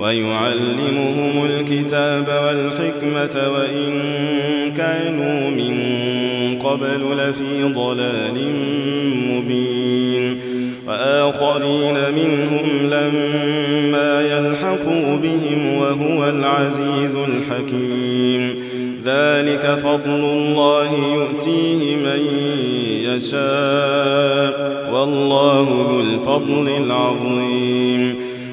ويعلمهم الكتاب والحكمة وإن كانوا من قبل لفي ضلال مبين وآخرين منهم لما يلحقوا بهم وهو العزيز الحكيم ذلك فضل الله يؤتيه من يشاء والله ذو الفضل العظيم